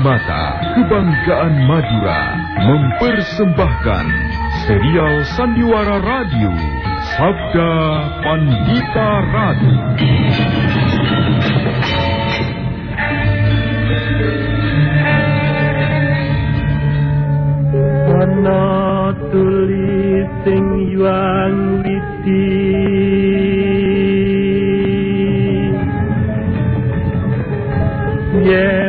Karimata, kebanggaan Madura, mempersembahkan serial Sandiwara Radio, Sabda Pandita sing yuang witi. Yen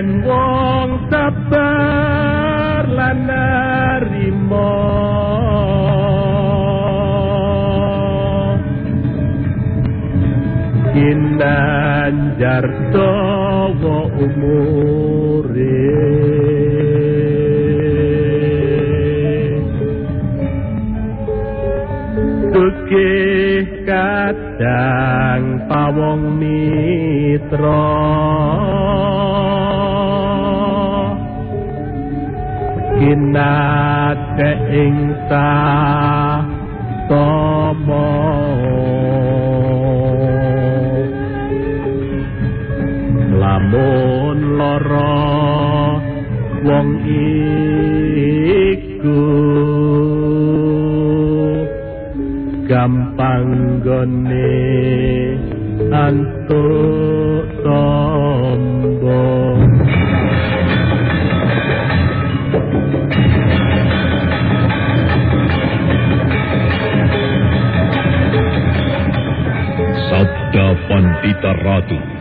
Kinanjar dawa umure. Tukih kadang pawong mitra. Kinate ing tomo Lamun loro wong iku gampang gone antuk sombong Sabda Pandita Ratu,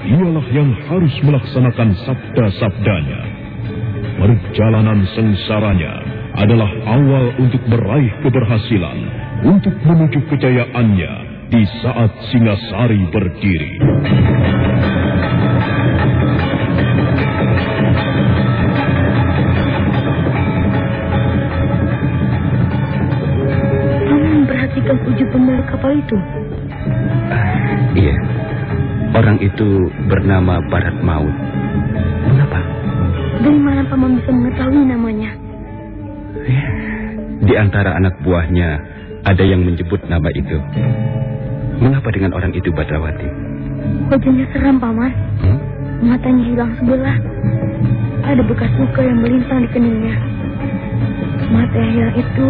dialah yang harus melaksanakan sabda-sabdanya. Perjalanan sengsaranya adalah awal untuk meraih keberhasilan, untuk menuju kejayaannya di saat Singasari berdiri. Kamu memperhatikan wujud pemilik kapal itu? Orang itu bernama Barat Maut. Mengapa? Dari mana paman bisa mengetahui namanya? Di antara anak buahnya ada yang menyebut nama itu. Mengapa dengan orang itu Badrawati? Wajahnya seram paman. Hmm? Matanya hilang sebelah. Ada bekas luka yang melintang di keningnya. Mata yang hilang itu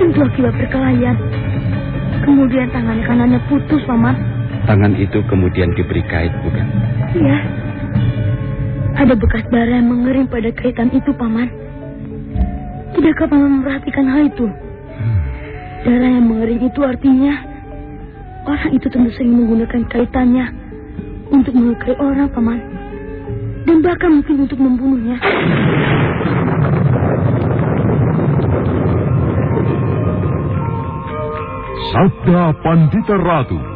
tentu akibat perkelahian. Kemudian tangan kanannya putus, paman. Tangan itu kemudian diberi kait, bukan? Iya. Ada bekas darah yang mengering pada kaitan itu, paman. Tidakkah paman memperhatikan hal itu? Darah yang mengering itu artinya orang itu tentu sering menggunakan kaitannya untuk melukai orang, paman. Dan bahkan mungkin untuk membunuhnya. Sabda Pandita Ratu.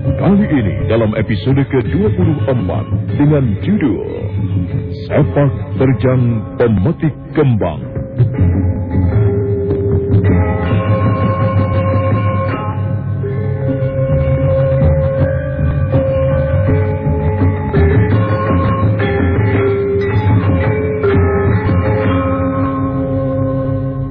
Kali ini dalam episode ke-24 dengan judul Sepak Terjang Pemetik Kembang.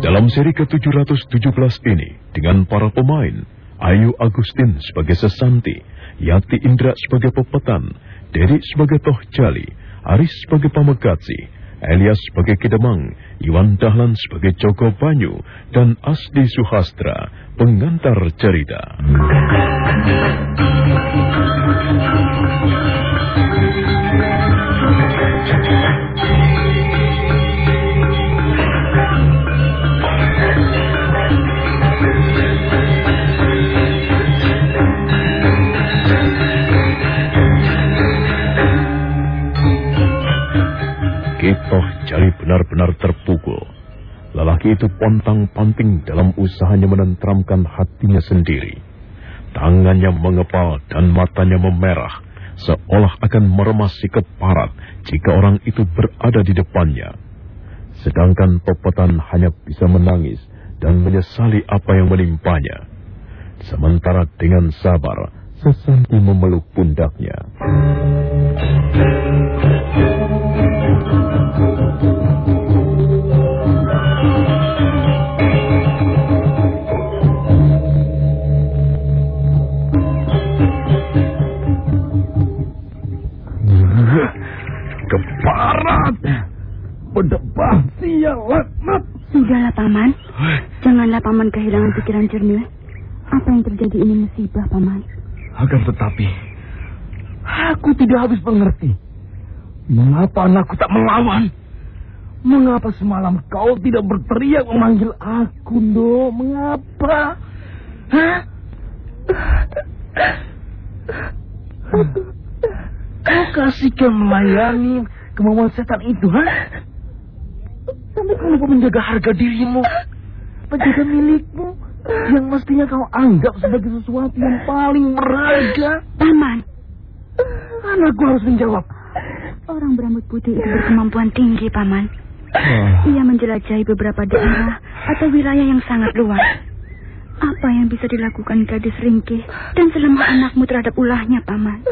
Dalam seri ke-717 ini, dengan para pemain, Ayu Agustin sebagai Sesanti, Yati Indra sebagai Pepetan, Derik sebagai Toh Jali, Aris sebagai Pamegatsi, Elias sebagai Kidemang, Iwan Dahlan sebagai Joko Banyu, dan Asdi Suhastra, pengantar cerita. Jari benar-benar terpukul. Lelaki itu pontang-panting dalam usahanya menentramkan hatinya sendiri. Tangannya mengepal dan matanya memerah, seolah akan meremas si keparat jika orang itu berada di depannya. Sedangkan Pepetan hanya bisa menangis dan menyesali apa yang menimpanya. Sementara dengan sabar, Sesanti memeluk pundaknya. Berdebah sial laknat! Sudahlah, Paman. Janganlah Paman kehilangan pikiran jernih. Apa yang terjadi ini musibah, Paman. Akan tetapi, aku tidak habis mengerti. Mengapa anakku tak melawan? Mengapa semalam kau tidak berteriak memanggil aku, Do? Mengapa? Hah? Kau kasihkan melayani kemauan setan itu, ha? Sampai kau lupa menjaga harga dirimu, menjaga milikmu, yang mestinya kau anggap sebagai sesuatu yang paling berharga. Paman, Anakku harus menjawab. orang berambut putih itu berkemampuan tinggi, Paman. Ia menjelajahi beberapa daerah atau wilayah yang sangat luas. Apa yang bisa dilakukan gadis ringkih dan selemah anakmu terhadap ulahnya, Paman?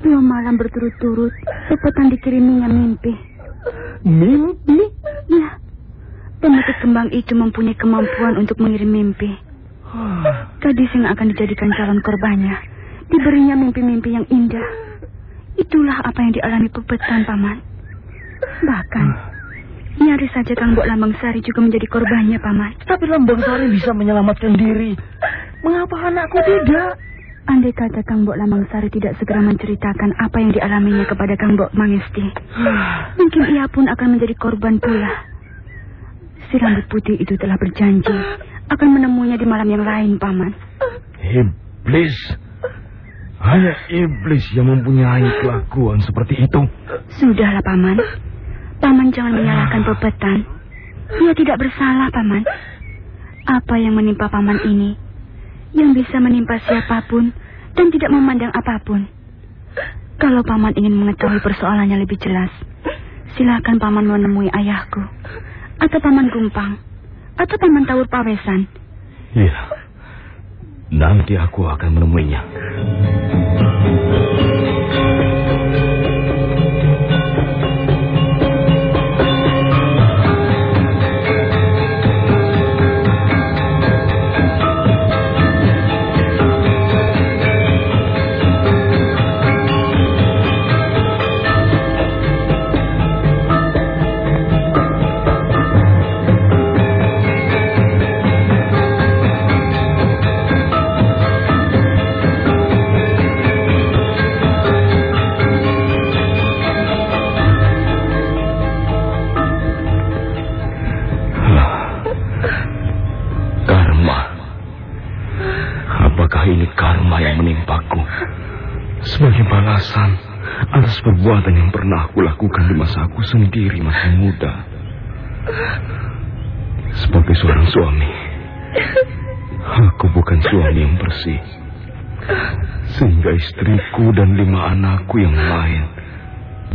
Dua malam berturut-turut, sepetan dikiriminya mimpi. Mimpi? Pemetik kembang itu mempunyai kemampuan untuk mengirim mimpi. Gadis yang akan dijadikan calon korbannya diberinya mimpi-mimpi yang indah. Itulah apa yang dialami pepetan, Paman. Bahkan, nyaris saja Kang Bok Lambang Sari juga menjadi korbannya, Paman. Tapi Lambang Sari bisa menyelamatkan diri. Mengapa anakku tidak? Andai kata Kang Bok Lambang Sari tidak segera menceritakan apa yang dialaminya kepada Kang Bok Mangesti, mungkin ia pun akan menjadi korban pula. Si rambut putih itu telah berjanji akan menemuinya di malam yang lain, Paman. Iblis. Hanya iblis yang mempunyai kelakuan seperti itu. Sudahlah, Paman. Paman jangan menyalahkan pepetan. Ia tidak bersalah, Paman. Apa yang menimpa Paman ini, yang bisa menimpa siapa pun dan tidak memandang apa pun. Kalau Paman ingin mengetahui persoalannya lebih jelas, silakan Paman menemui ayahku, atau Paman Gumpang, atau Paman Tawur Pawesan. Iya. Nanti aku akan menemuinya. Sendiri masih muda. Sebagai seorang suami, aku bukan suami yang bersih. Sehingga istriku dan lima anakku yang lain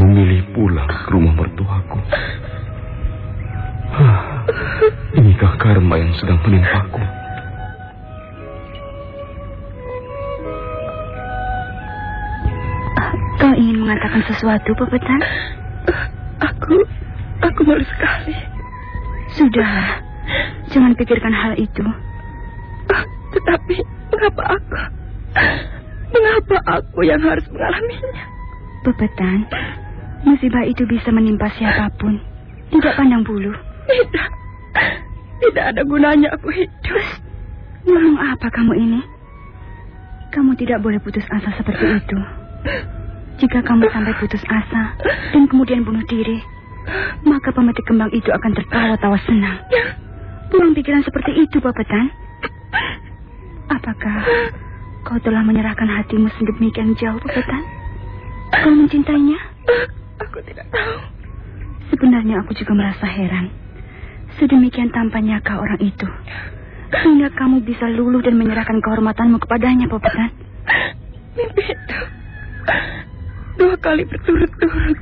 memilih pulang ke rumah mertuaku. Hah, Inikah karma yang sedang menimpaku? Kau ingin mengatakan sesuatu, Pepetan? Aku, malu sekali. Sudahlah, jangan pikirkan hal itu. Ah, Tetapi mengapa aku? Mengapa aku yang harus mengalaminya? Pepetan, musibah itu bisa menimpa siapa pun. Tidak pandang bulu. Tidak. Tidak ada gunanya aku hidup. Ngomong apa kamu ini? Kamu tidak boleh putus asa seperti itu. Jika kamu sampai putus asa dan kemudian bunuh diri, maka pemetik kembang itu akan tertawa-tawa senang. Buang pikiran seperti itu, Pepetan. Apakah kau telah menyerahkan hatimu sedemikian jauh, Pepetan? Kau mencintainya? Aku tidak tahu. Sebenarnya aku juga merasa heran. Sedemikian tampaknya kau orang itu. Sehingga kamu bisa luluh dan menyerahkan kehormatanmu kepadanya, Popetan. Mimpi itu dua kali berturut-turut.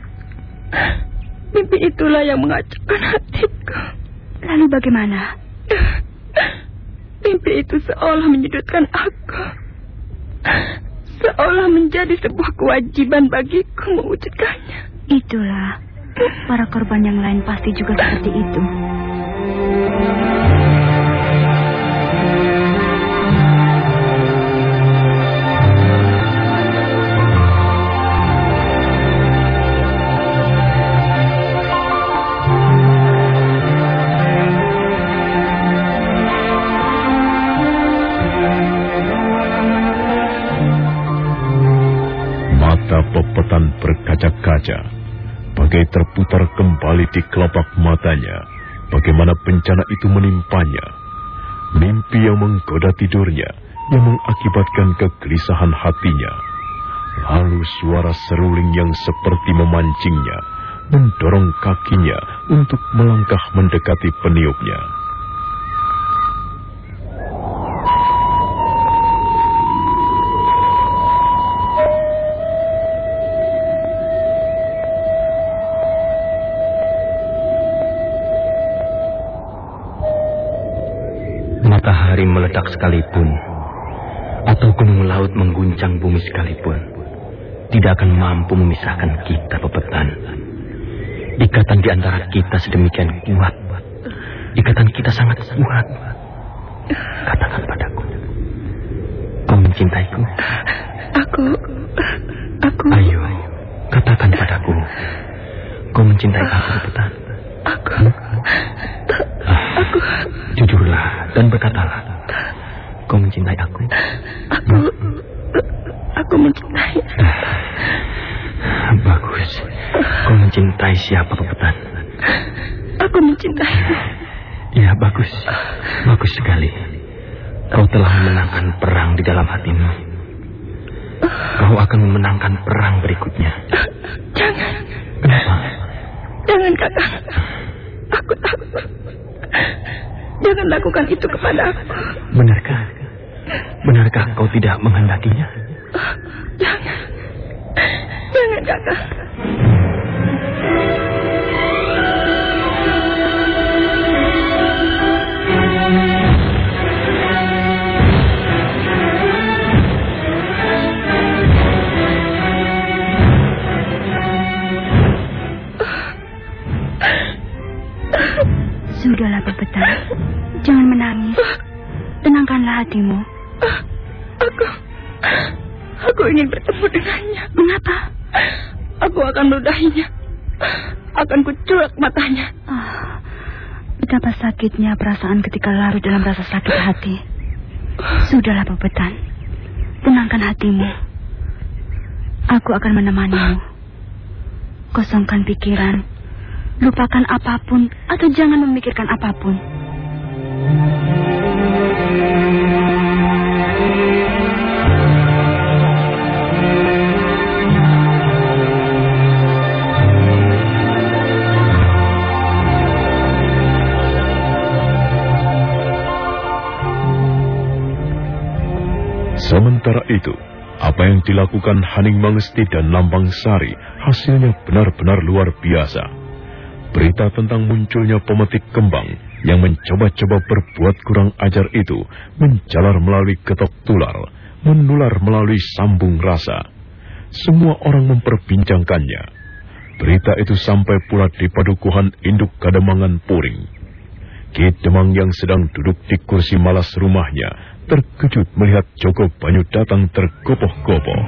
Mimpi itulah yang mengacaukan hatiku. Lalu bagaimana? Mimpi itu seolah menyudutkan aku. Seolah menjadi sebuah kewajiban bagiku mewujudkannya. Itulah. Para korban yang lain pasti juga seperti itu. Mata pepetan berkaca-kaca, bagai terputar kembali di kelopak matanya, bagaimana bencana itu menimpanya. Mimpi yang menggoda tidurnya, yang mengakibatkan kegelisahan hatinya. Lalu suara seruling yang seperti memancingnya, mendorong kakinya untuk melangkah mendekati peniupnya. Sekalipun, atau gunung laut mengguncang bumi sekalipun, tidak akan mampu memisahkan kita, pepetan. Ikatan di antara kita sedemikian kuat. Ikatan kita sangat kuat. Katakan padaku, kau mencintaiku? Aku, aku, Ayo, katakan padaku, kau mencintai aku, pepetan? aku, aku. Jujurlah dan berkatalah, mencintai aku? aku, aku mencintai. Bagus. Kau mencintai siapa, Pepetan? Aku mencintai. Ya, bagus. Bagus sekali. Kau telah memenangkan perang di dalam hatimu. Kau akan memenangkan perang berikutnya. Jangan, Kenapa? jangan kakak. Aku takut. Jangan lakukan itu kepada aku. Benarkah? Benarkah kau tidak menghendakinya? Jangan, jangan kakak. Sudahlah, Pepetan. Jangan menangis. Tenangkanlah hatimu. Aku, aku ingin bertemu dengannya. Mengapa? Aku akan meludahinya. Akan kuculak matanya. Ah, betapa sakitnya perasaan ketika larut dalam rasa sakit hati. Sudahlah, Pepetan. Tenangkan hatimu. Aku akan menemanimu. Kosongkan pikiran. Lupakan apa pun atau jangan memikirkan apa pun. Sementara yang dilakukan Haning Mangesti dan Lambang Sari hasilnya benar-benar luar biasa. Berita tentang munculnya pemetik kembang yang mencoba-coba berbuat kurang ajar itu menjalar melalui getok tular, menular melalui sambung rasa. Semua orang memperbincangkannya. Berita itu sampai pula di padukuhan induk Kademangan Puring. Ki Demang yang sedang duduk di kursi malas rumahnya terkejut melihat Joko Banyu datang tergopoh-gopoh.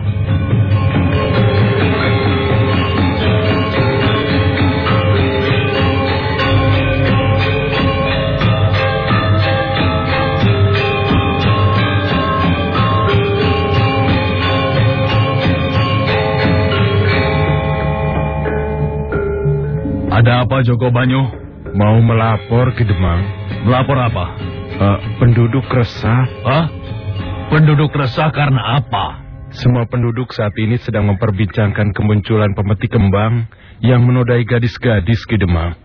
Ada apa Joko Banyu? Mau melapor ke Demang. Melapor apa? Eh, penduduk resah. Hah? Penduduk resah karena apa? Semua penduduk saat ini sedang memperbincangkan kemunculan pemetik kembang yang menodai gadis-gadis Ki Demang.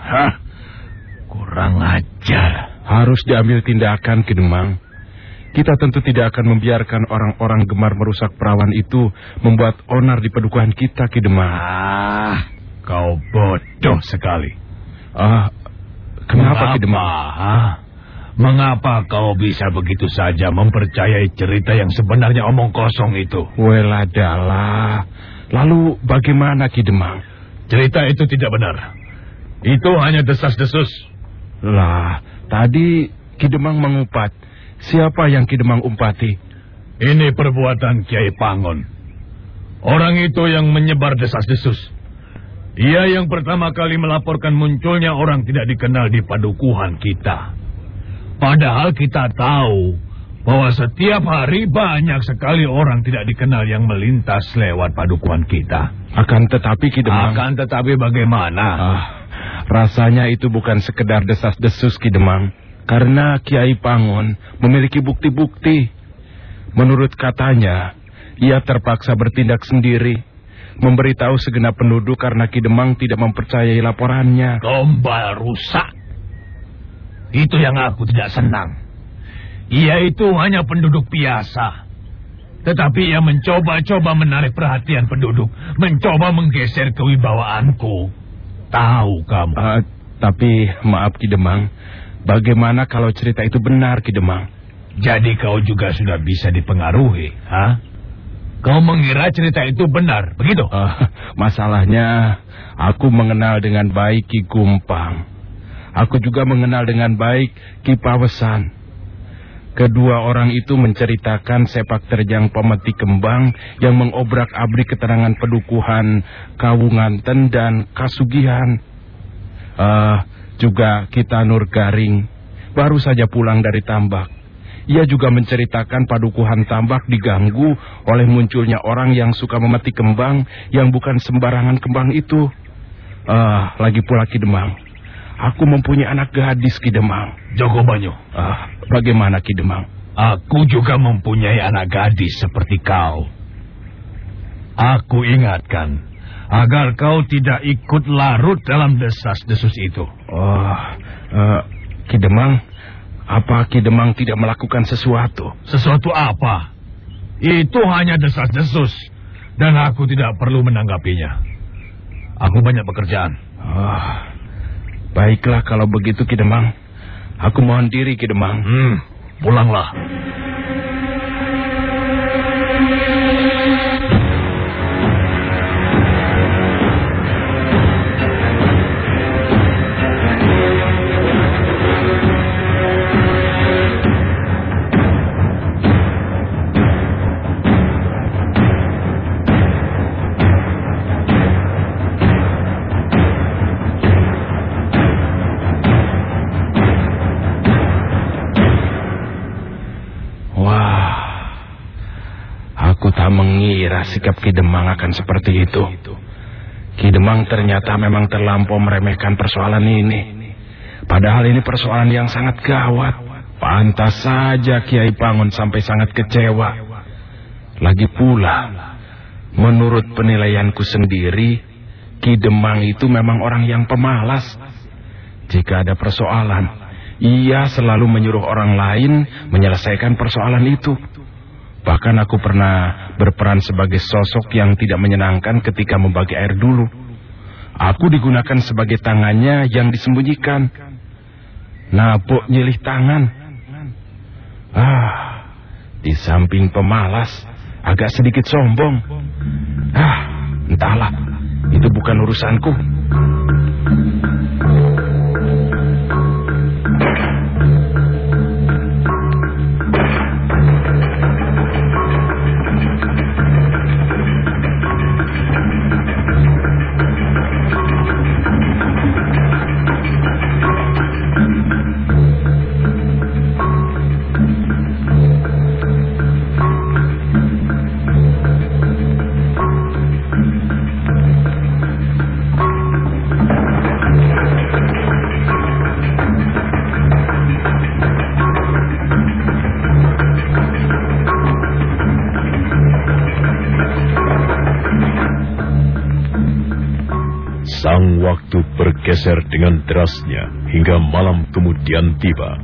Hah? Kurang ajar. Harus diambil tindakan, Kidemang. Kita tentu tidak akan membiarkan orang-orang gemar merusak perawan itu membuat onar di pedukuhan kita, Kidemang. Ah, kau bodoh sekali. Ah, kenapa, Kidemang? Ah, Mengapa kau bisa begitu saja mempercayai cerita yang sebenarnya omong kosong itu? Weladalah. Lalu bagaimana Kidemang? Cerita itu tidak benar. Itu hanya desas-desus. Lah, tadi Kidemang mengupat. Siapa yang Kidemang umpati? Ini perbuatan Kiai Pangon. Orang itu yang menyebar desas-desus. Ia yang pertama kali melaporkan munculnya orang tidak dikenal di padukuhan kita. Padahal kita tahu bahwa setiap hari banyak sekali orang tidak dikenal yang melintas lewat padukuhan kita. Akan tetapi Kidemang... Akan tetapi bagaimana? Ah, rasanya itu bukan sekedar desas-desus Kidemang. Karena Kiai Pangon memiliki bukti-bukti. Menurut katanya, ia terpaksa bertindak sendiri. Memberitahu segenap penduduk karena Kidemang tidak mempercayai laporannya. Gombal rusak. Itu yang aku tidak senang. Ia itu hanya penduduk biasa. Tetapi ia mencoba-coba menarik perhatian penduduk. Mencoba menggeser kewibawaanku. Tahu kamu. Uh, tapi maaf Kidemang. Bagaimana kalau cerita itu benar Kidemang? Jadi kau juga sudah bisa dipengaruhi, ha? Kau mengira cerita itu benar, begitu? Uh, masalahnya, aku mengenal dengan baik Ki Gumpang. Aku juga mengenal dengan baik Ki Pawesan. Kedua orang itu menceritakan sepak terjang pemeti kembang yang mengobrak-abrik keterangan pedukuhan Kawunganten dan Kasugihan. Uh, juga kita Nur Garing baru saja pulang dari tambak. Ia juga menceritakan padukuhan tambak diganggu oleh munculnya orang yang suka memeti kembang yang bukan sembarangan kembang itu. Uh, lagi pula Ki Demang. Aku mempunyai anak gadis Ki Demang. Joko Banyu. Uh, bagaimana Ki Demang? Aku juga mempunyai anak gadis seperti kau. Aku ingatkan agar kau tidak ikut larut dalam desas-desus itu. Oh, uh, Ki Demang, apa Ki Demang tidak melakukan sesuatu? Sesuatu apa? Itu hanya desas-desus dan aku tidak perlu menanggapinya. Aku banyak pekerjaan. Oh, baiklah kalau begitu Ki Demang. Aku mohon diri Ki Demang. Hmm, pulanglah. Sikap Ki Demang akan seperti itu. Ki Demang ternyata memang terlampau meremehkan persoalan ini. Padahal ini persoalan yang sangat gawat. Pantas saja Kiai Pangun sampai sangat kecewa. Lagi pula, menurut penilaianku sendiri, Ki Demang itu memang orang yang pemalas. Jika ada persoalan, ia selalu menyuruh orang lain menyelesaikan persoalan itu. Bahkan aku pernah berperan sebagai sosok yang tidak menyenangkan ketika membagi air dulu. Aku digunakan sebagai tangannya yang disembunyikan. Napuk nyilih tangan. Ah, di samping pemalas, agak sedikit sombong. Ah, entahlah, itu bukan urusanku. Bergeser dengan derasnya hingga malam kemudian tiba.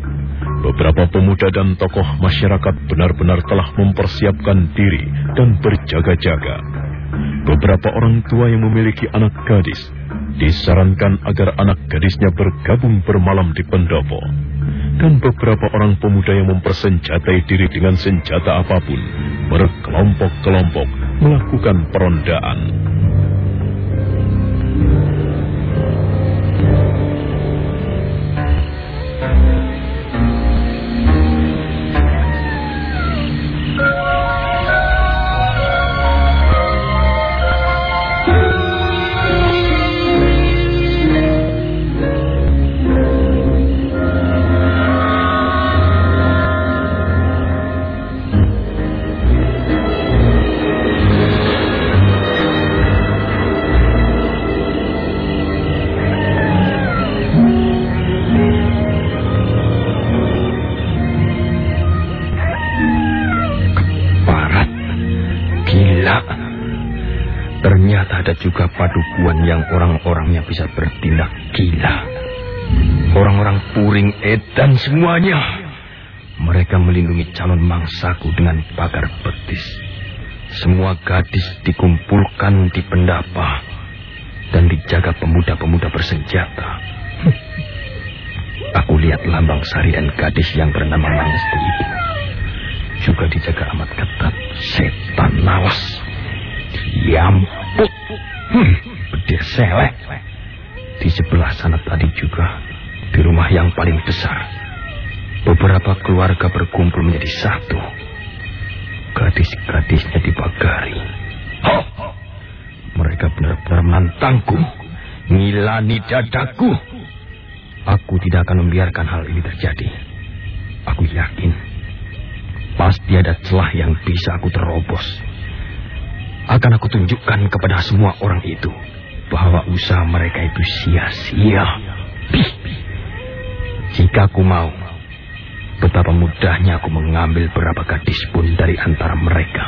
Beberapa pemuda dan tokoh masyarakat benar-benar telah mempersiapkan diri dan berjaga-jaga. Beberapa orang tua yang memiliki anak gadis disarankan agar anak gadisnya bergabung bermalam di pendopo. Dan beberapa orang pemuda yang mempersenjatai diri dengan senjata apa pun berkelompok-kelompok melakukan perondaan. Juga padukuan yang orang-orangnya bisa bertindak gila. Orang-orang puring edan semuanya. Mereka melindungi calon mangsaku dengan pagar betis. Semua gadis dikumpulkan di pendapa dan dijaga pemuda-pemuda bersenjata. Aku lihat lambang sarian gadis yang bernama Mangesti itu juga dijaga amat ketat setan lawas. Diamput. Hmm, bedir selek. Di sebelah sana tadi juga, di rumah yang paling besar, beberapa keluarga berkumpul menjadi satu. Gadis-gadisnya dibagari. Ho! Mereka benar-benar menantangku, ngilani dadaku. Aku tidak akan membiarkan hal ini terjadi. Aku yakin Pasti ada celah yang bisa aku terobos. Akan aku tunjukkan kepada semua orang itu bahwa usaha mereka itu sia-sia. Jika aku mau, betapa mudahnya aku mengambil beberapa gadis pun dari antara mereka.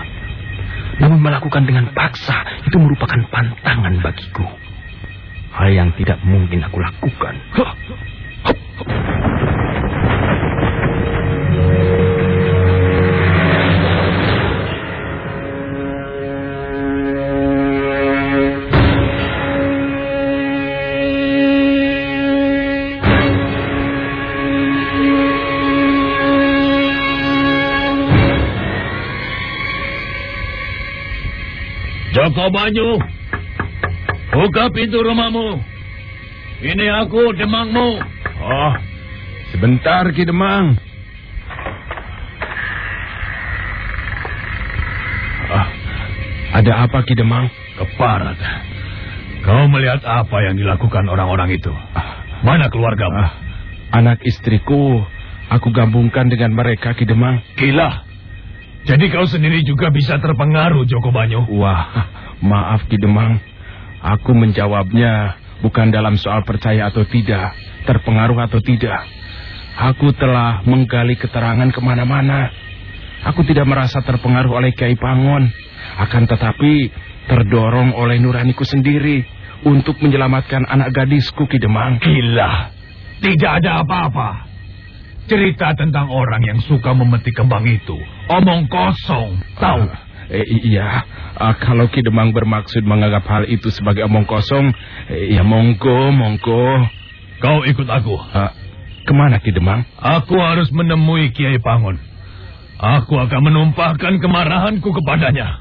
Namun melakukan dengan paksa itu merupakan pantangan bagiku. Hal yang tidak mungkin aku lakukan. Hah. Joko Banyu, buka pintu rumahmu. Ini aku, demangmu. Oh, sebentar Ki Demang. Ah, ada apa Ki Demang? Keparat. Kau melihat apa yang dilakukan orang-orang itu? Mana keluargamu? Ah, anak istriku, aku gabungkan dengan mereka Ki Demang. Gila. Jadi kau sendiri juga bisa terpengaruh, Joko Banyu. Wah, maaf Ki Demang. Aku menjawabnya bukan dalam soal percaya atau tidak, terpengaruh atau tidak. Aku telah menggali keterangan ke mana-mana. Aku tidak merasa terpengaruh oleh Kiai Pangon. Akan tetapi terdorong oleh nuraniku sendiri untuk menyelamatkan anak gadisku Ki Demang. Gila. Tidak ada apa-apa. Cerita tentang orang yang suka memetik kembang itu. Omong kosong. Tahu? Eh, iya, Ah, kalau Ki Demang bermaksud menganggap hal itu sebagai omong kosong, eh, ya monggo, monggo. Kau ikut aku. Ah, ke mana Ki Demang? Aku harus menemui Kiai Pangon. Aku akan menumpahkan kemarahanku kepadanya.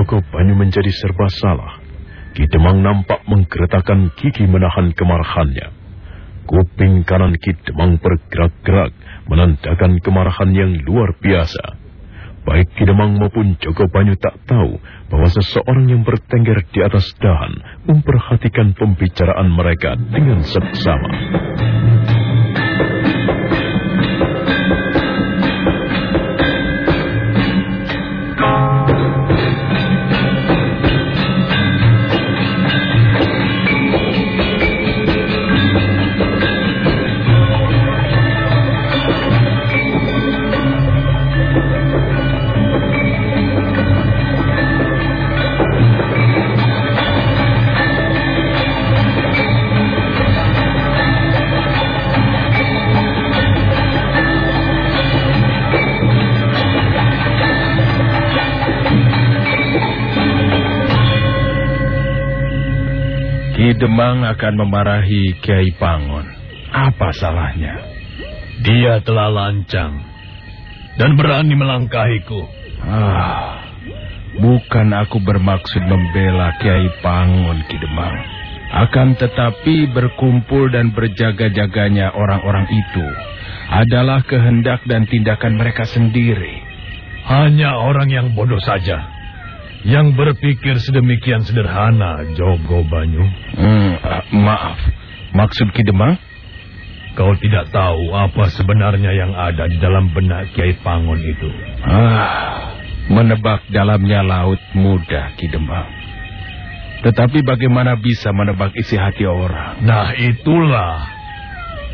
Joko Banyu menjadi serba salah, Ki Demang nampak menggeretakan gigi menahan kemarahannya. Kuping kanan Ki Demang bergerak-gerak menandakan kemarahan yang luar biasa. Baik Ki Demang maupun Joko Banyu tak tahu bahwa seseorang yang bertengger di atas dahan memperhatikan pembicaraan mereka dengan seksama. Demang akan memarahi Kiai Pangon. Apa salahnya? Dia telah lancang dan berani melangkahiku. Ah, bukan aku bermaksud membela Kiai Pangon Ki Demang. Akan tetapi berkumpul dan berjaga-jaganya orang-orang itu adalah kehendak dan tindakan mereka sendiri. Hanya orang yang bodoh saja yang berpikir sedemikian sederhana, Jogo Banyu. Hmm, ah, maaf, maksud Ki Demang? Kau tidak tahu apa sebenarnya yang ada di dalam benak Kiai Pangon itu. Ah, menebak dalamnya laut mudah Ki Demang. Tetapi bagaimana bisa menebak isi hati orang? Nah itulah.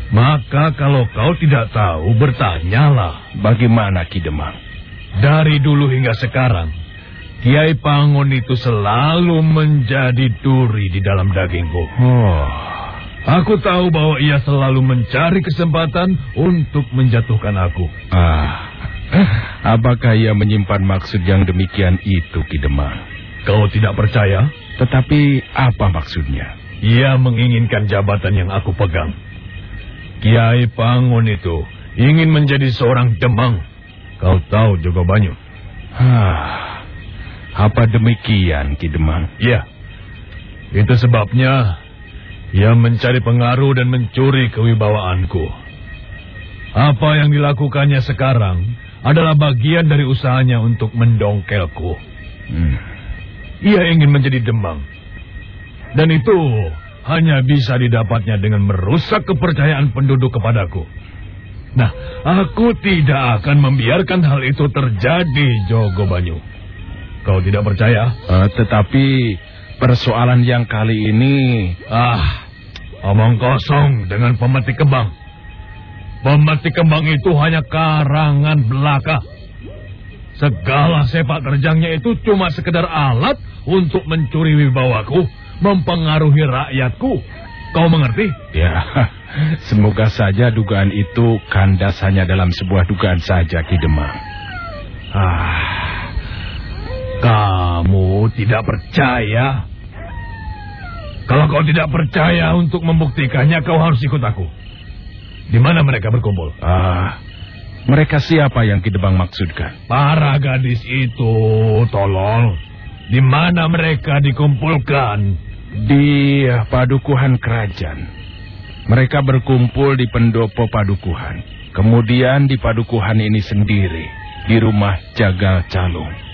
Maka kalau kau tidak tahu, bertanyalah. Bagaimana Ki Demang? Dari dulu hingga sekarang, Kiai Pangon itu selalu menjadi duri di dalam dagingku. Oh, Aku tahu bahwa ia selalu mencari kesempatan untuk menjatuhkan aku. ah. Apakah ia menyimpan maksud yang demikian itu Ki Demang? Kau tidak percaya? Tetapi apa maksudnya? Ia menginginkan jabatan yang aku pegang. Kiai Pangon itu ingin menjadi seorang demang. Kau tahu Jogo Banyu? Ah, apa demikian Ki Demang? Iya. Itu sebabnya ia mencari pengaruh dan mencuri kewibawaanku. Apa yang dilakukannya sekarang adalah bagian dari usahanya untuk mendongkelku. Hmm. Ia ingin menjadi demang. Dan itu hanya bisa didapatnya dengan merusak kepercayaan penduduk kepadaku. Nah, aku tidak akan membiarkan hal itu terjadi, Jogo Banyu. Kau tidak percaya? Eh, tetapi persoalan yang kali ini Ah, omong kosong dengan pemetik kembang. Pemetik kembang itu hanya karangan belaka. Segala sepak terjangnya itu cuma sekedar alat untuk mencuri wibawaku, mempengaruhi rakyatku. Kau mengerti? ya semoga saja dugaan itu kandas hanya dalam sebuah dugaan saja Ki Demang. Ah, kamu tidak percaya? Kalau kau tidak percaya untuk membuktikannya, kau harus ikut aku. Di mana mereka berkumpul? Ah, mereka siapa yang Ki Demang maksudkan? Para gadis itu, tolong. Di mana mereka dikumpulkan? Di padukuhan kerajaan. Mereka berkumpul di pendopo padukuhan. Kemudian di padukuhan ini sendiri, di rumah Jagal Calung.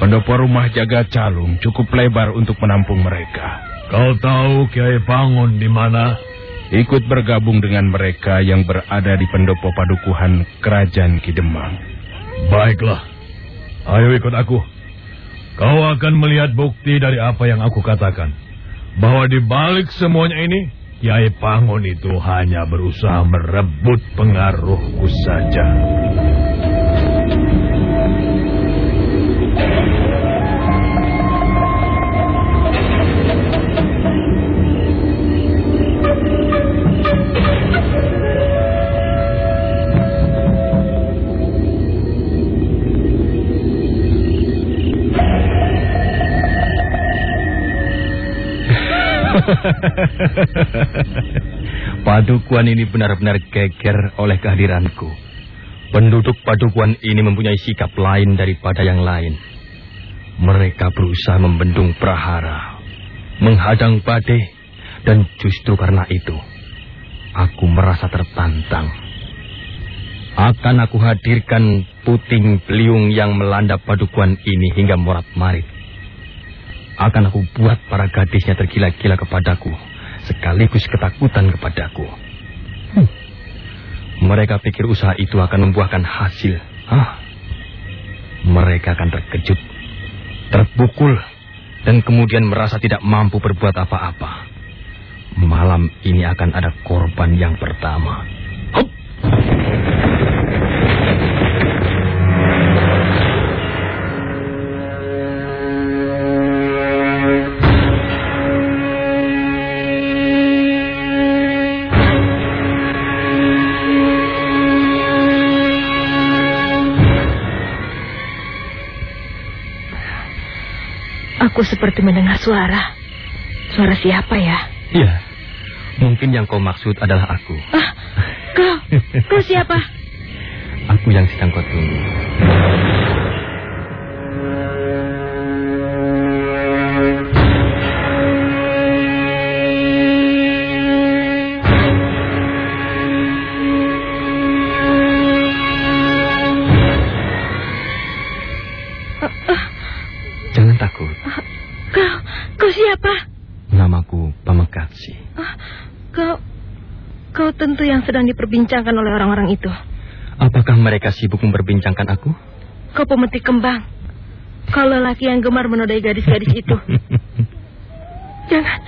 Pendopo rumah Jagal Calung cukup lebar untuk menampung mereka. Kau tahu Kiai Pangun di mana? Ikut bergabung dengan mereka yang berada di pendopo padukuhan kerajaan Kidemang. Baiklah. Ayo ikut aku. Kau akan melihat bukti dari apa yang aku katakan. Bahwa di balik semuanya ini, Kiai Pangun itu hanya berusaha merebut pengaruhku saja. Padukuan ini benar-benar geger oleh kehadiranku. Penduduk padukuan ini mempunyai sikap lain daripada yang lain. Mereka berusaha membendung prahara, menghadang badai, dan justru karena itu, aku merasa tertantang. Akan aku hadirkan puting beliung yang melanda padukuan ini hingga morat marit. Akan aku buat para gadisnya tergila-gila kepadaku, sekaligus ketakutan kepadaku. Hmm. Mereka pikir usaha itu akan membuahkan hasil. Hah? Mereka akan terkejut terpukul, dan kemudian merasa tidak mampu berbuat apa-apa. Malam ini akan ada korban yang pertama. Hup! Aku seperti mendengar suara. Suara siapa ya? Ya, mungkin yang kau maksud adalah aku. Ah, kau, kau siapa? Aku yang sedang kau tunggu. Sedang diperbincangkan oleh orang-orang itu. Apakah mereka sibuk memperbincangkan aku? Kau pemetik kembang. Kau lelaki yang gemar menodai gadis-gadis itu. Jangan,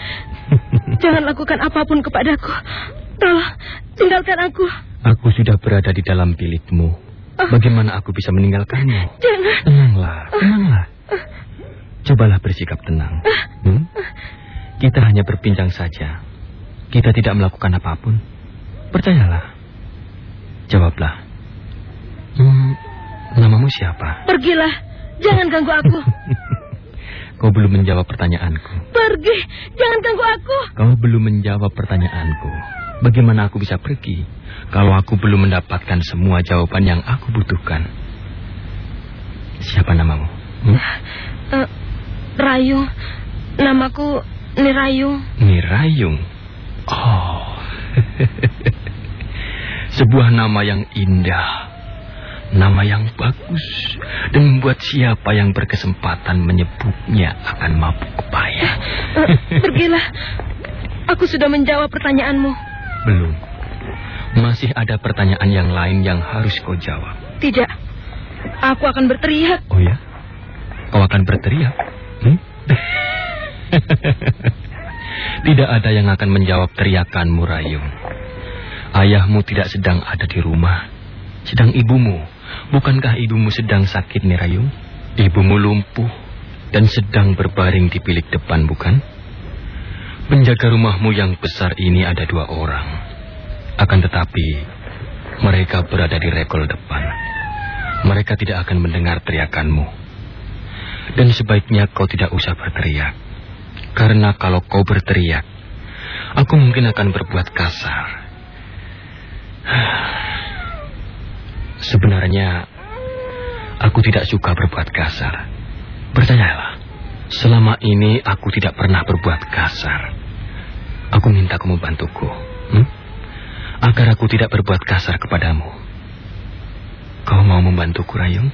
jangan lakukan apa pun kepadaku. Tolong, tinggalkan aku. Aku sudah berada di dalam bilikmu. Bagaimana aku bisa meninggalkanmu? Jangan. Tenanglah, tenanglah. Cobalah bersikap tenang. Hmm? Kita hanya berbincang saja. Kita tidak melakukan apa pun. Percayalah. Jawablah. Hmm, namamu siapa? Pergilah. Jangan ganggu aku. Kau belum menjawab pertanyaanku. Pergi. Jangan ganggu aku. Kau belum menjawab pertanyaanku. Bagaimana aku bisa pergi kalau aku belum mendapatkan semua jawaban yang aku butuhkan? Siapa namamu? Hmm? Uh, Rayung. Namaku Nirayung. Nirayung. Oh. Sebuah nama yang indah. Nama yang bagus dan membuat siapa yang berkesempatan menyebutnya akan mabuk kepaya. Uh, pergilah. Aku sudah menjawab pertanyaanmu. Belum. Masih ada pertanyaan yang lain yang harus kau jawab. Tidak. Aku akan berteriak. Oh ya? Kau akan berteriak? Hmm? tidak ada yang akan menjawab teriakanmu, Rayung. Ayahmu tidak sedang ada di rumah. Sedang ibumu. Bukankah ibumu sedang sakit, nih, Rayung? Ibumu lumpuh dan sedang berbaring di bilik depan, bukan? Penjaga rumahmu yang besar ini ada dua orang. Akan tetapi, mereka berada di rekol depan. Mereka tidak akan mendengar teriakanmu. Dan sebaiknya kau tidak usah berteriak. Karena kalau kau berteriak, aku mungkin akan berbuat kasar. Sebenarnya, aku tidak suka berbuat kasar. Percayalah, selama ini aku tidak pernah berbuat kasar. Aku minta kamu bantuku, hmm? agar aku tidak berbuat kasar kepadamu. Kau mau membantuku, Rayung?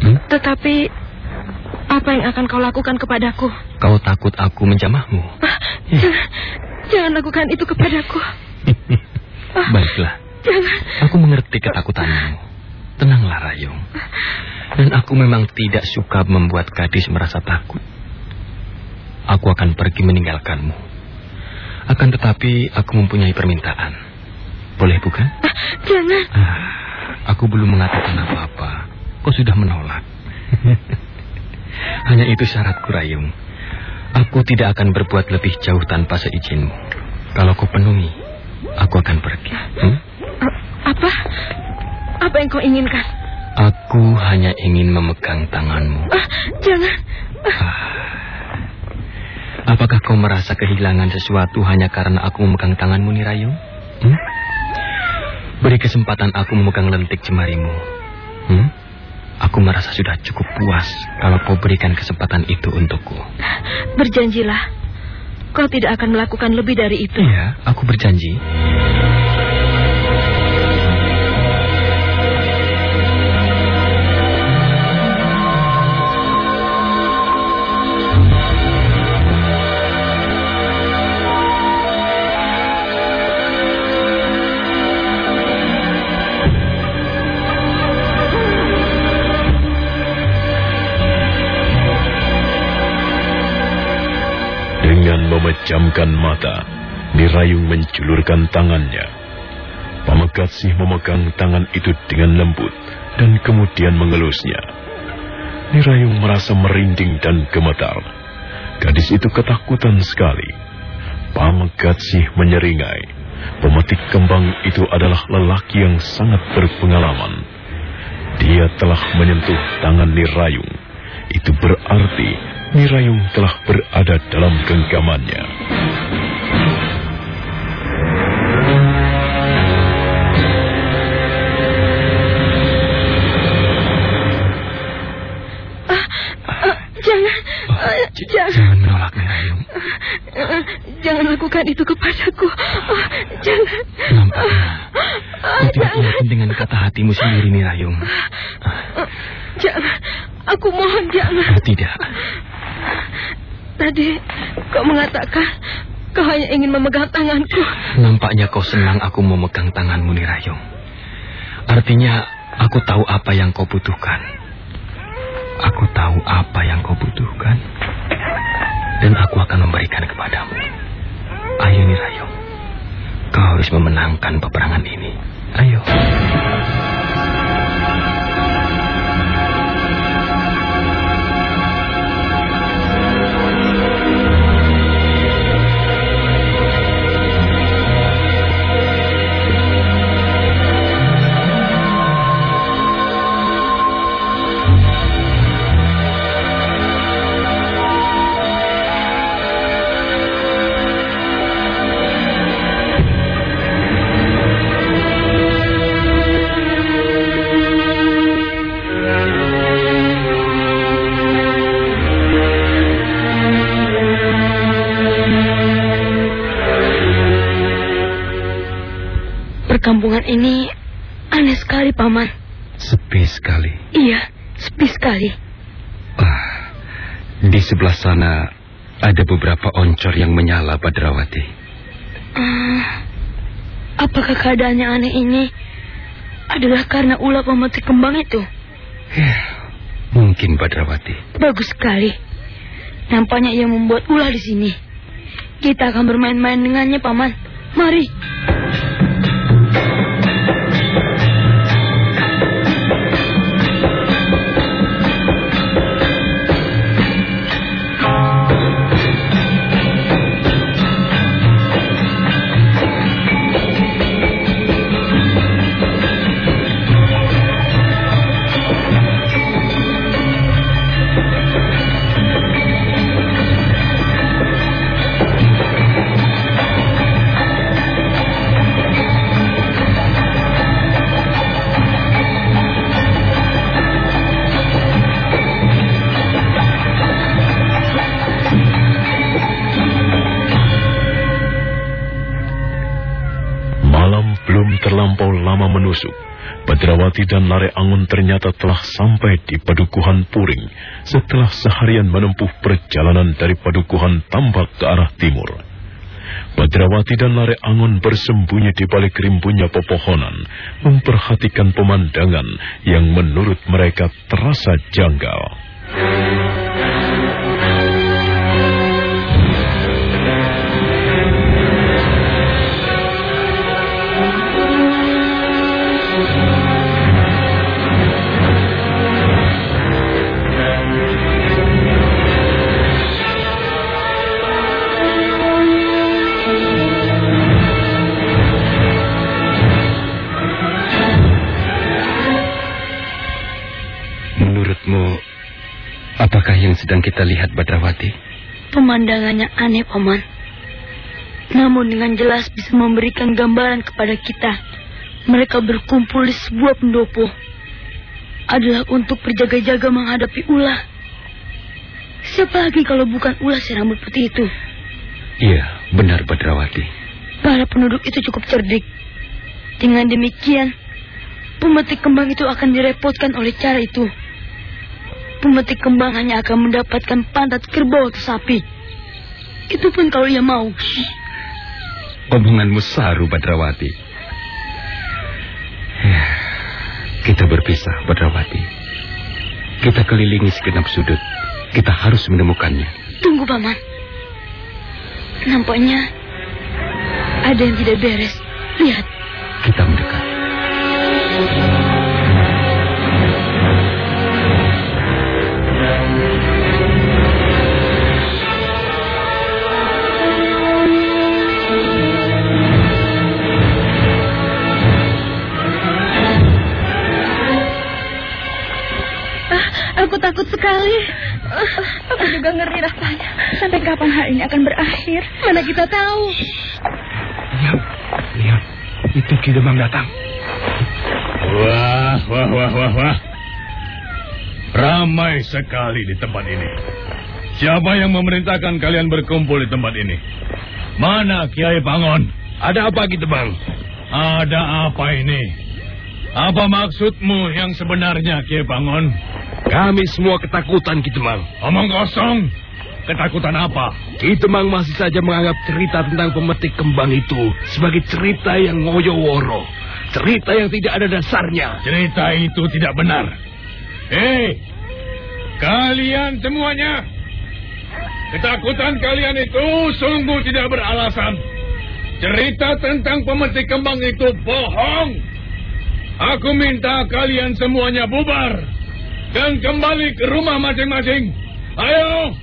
Hmm? Tetapi apa yang akan kau lakukan kepadaku? Kau takut aku menjamahmu? Ah, jangan, jangan lakukan itu kepadaku. Baiklah. Jangan. Aku mengerti ketakutanmu. Tenanglah, Rayung. Dan aku memang tidak suka membuat gadis merasa takut. Aku akan pergi meninggalkanmu. Akan tetapi aku mempunyai permintaan. Boleh bukan? Ah, jangan. Ah, aku belum mengatakan apa-apa. Kau sudah menolak. Hanya itu syaratku, Rayung. Aku tidak akan berbuat lebih jauh tanpa seizinmu. Kalau kau penuhi, aku akan pergi. Hmm? Apa? Apa yang kau inginkan? Aku hanya ingin memegang tanganmu. Ah, jangan. Ah. Apakah kau merasa kehilangan sesuatu hanya karena aku memegang tanganmu, Nirayu? Hmm? Beri kesempatan aku memegang lentik jemarimu. Hmm? Aku merasa sudah cukup puas kalau kau berikan kesempatan itu untukku. Berjanjilah, kau tidak akan melakukan lebih dari itu. Iya, aku berjanji. Memejamkan mata, Nirayung menjulurkan tangannya. Pamekatsih memegang tangan itu dengan lembut dan kemudian mengelusnya. Nirayung merasa merinding dan gemetar. Gadis itu ketakutan sekali. Pamekatsih menyeringai. Pemetik kembang itu adalah lelaki yang sangat berpengalaman. Dia telah menyentuh tangan Nirayung. Itu berarti Nirayung telah berada dalam genggamannya. Jangan, eh, jangan, Jangan menolak Nirayung. jangan lakukan itu kepadaku. Ah, Jangan. Nampaknya kau tidak punya dengan kata hatimu sendiri Nirayung. Jangan. Aku mohon jangan. Oh, tidak. Tadi kau mengatakan kau hanya ingin memegang tanganku. Nampaknya kau senang aku memegang tanganmu Nirayung. Artinya aku tahu apa yang kau butuhkan. Aku tahu apa yang kau butuhkan. Dan aku akan memberikan kepadamu. Ayo Nirayung. Kau harus memenangkan peperangan ini. Ayo. Perkampungan ini aneh sekali, Paman. Sepi sekali. Iya, sepi sekali. Ah, di sebelah sana ada beberapa oncor yang menyala Badrawati. Ah, apakah keadaannya aneh ini adalah karena ulah pemetik kembang itu? Ya, mungkin Badrawati. Bagus sekali. Nampaknya ia membuat ulah di sini. Kita akan bermain-main dengannya, Paman. Mari. Badrawati dan Lare Angun ternyata telah sampai di Padukuhan Puring setelah seharian menempuh perjalanan dari Padukuhan Tambak ke arah timur. Badrawati dan Lare Angun bersembunyi di balik rimbunnya pepohonan, memperhatikan pemandangan yang menurut mereka terasa janggal. Sedang kita lihat Badrawati? Pemandangannya aneh, Paman. Namun dengan jelas bisa memberikan gambaran kepada kita. Mereka berkumpul di sebuah pendopo. adalah untuk berjaga-jaga menghadapi ulah. Siapa lagi kalau bukan ulah si rambut putih itu? Iya, benar Badrawati. Para penduduk itu cukup cerdik. Dengan demikian, pemetik kembang itu akan direpotkan oleh cara itu. Pemetik kembang hanya akan mendapatkan pantat kerbau atau sapi. Itu pun kalau ia mau. Omonganmu saru, Badrawati. Ya, kita berpisah, Badrawati. Kita kelilingi segenap sudut. Kita harus menemukannya. Tunggu, Paman. Nampaknya ada yang tidak beres. Lihat. Kita mendekat. Aku takut sekali. Aku juga ngeri rasanya. Sampai kapan hal ini akan berakhir? Mana kita tahu. Lihat, lihat. Itu Ki Demang datang. Wah, wah, wah, wah, wah. Ramai sekali di tempat ini. Siapa yang memerintahkan kalian berkumpul di tempat ini? Mana Kiai Pangon? Ada apa gitu, Bang? Ada apa ini? Apa maksudmu yang sebenarnya, Kiai Pangon? Kami semua ketakutan, Ki Demang. Omong kosong. Ketakutan apa? Ki Demang masih saja menganggap cerita tentang pemetik kembang itu sebagai cerita yang ngoyo-woro. Cerita yang tidak ada dasarnya. Cerita itu tidak benar. Hei, kalian semuanya. Ketakutan kalian itu sungguh tidak beralasan. Cerita tentang pemetik kembang itu bohong. Aku minta kalian semuanya bubar dan kembali ke rumah masing-masing. Ayo,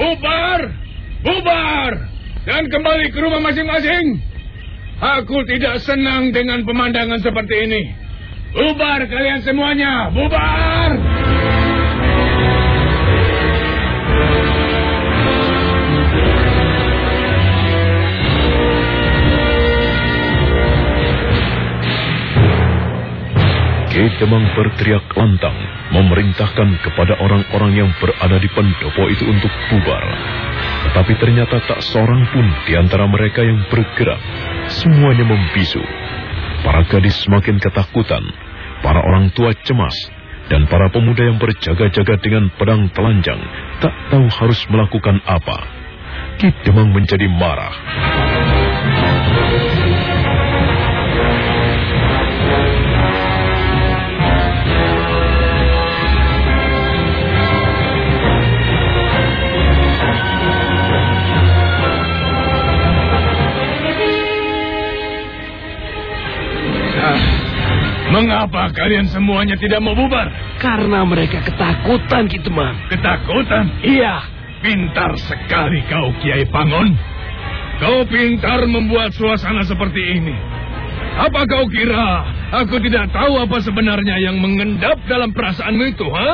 bubar, bubar, dan kembali ke rumah masing-masing. Aku tidak senang dengan pemandangan seperti ini. Bubar kalian semuanya, bubar! Ki Demang berteriak lantang, memerintahkan kepada orang-orang yang berada di pendopo itu untuk bubar. Tetapi ternyata tak seorang pun di antara mereka yang bergerak. Semuanya membisu. Para gadis semakin ketakutan, para orang tua cemas, dan para pemuda yang berjaga-jaga dengan pedang telanjang tak tahu harus melakukan apa. Ki Demang menjadi marah. Mengapa kalian semuanya tidak mau bubar? Karena mereka ketakutan, Ki Demang. Ketakutan? Iya. Pintar sekali kau, Kiai Pangon. Kau pintar membuat suasana seperti ini. Apa kau kira aku tidak tahu apa sebenarnya yang mengendap dalam perasaanmu itu, ha?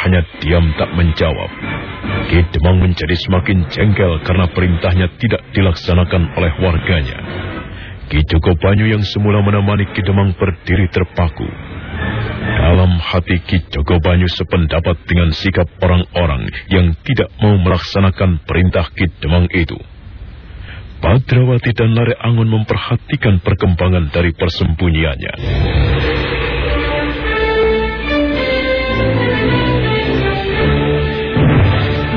Hanya diam tak menjawab. Ki Demang menjadi semakin jengkel karena perintahnya tidak dilaksanakan oleh warganya. Ki Joko Banyu yang semula menemani Ki Demang berdiri terpaku. Dalam hati Ki Joko Banyu sependapat dengan sikap orang-orang yang tidak mau melaksanakan perintah Ki Demang itu. Badrawati dan Lare Angon memperhatikan perkembangan dari persembunyiannya.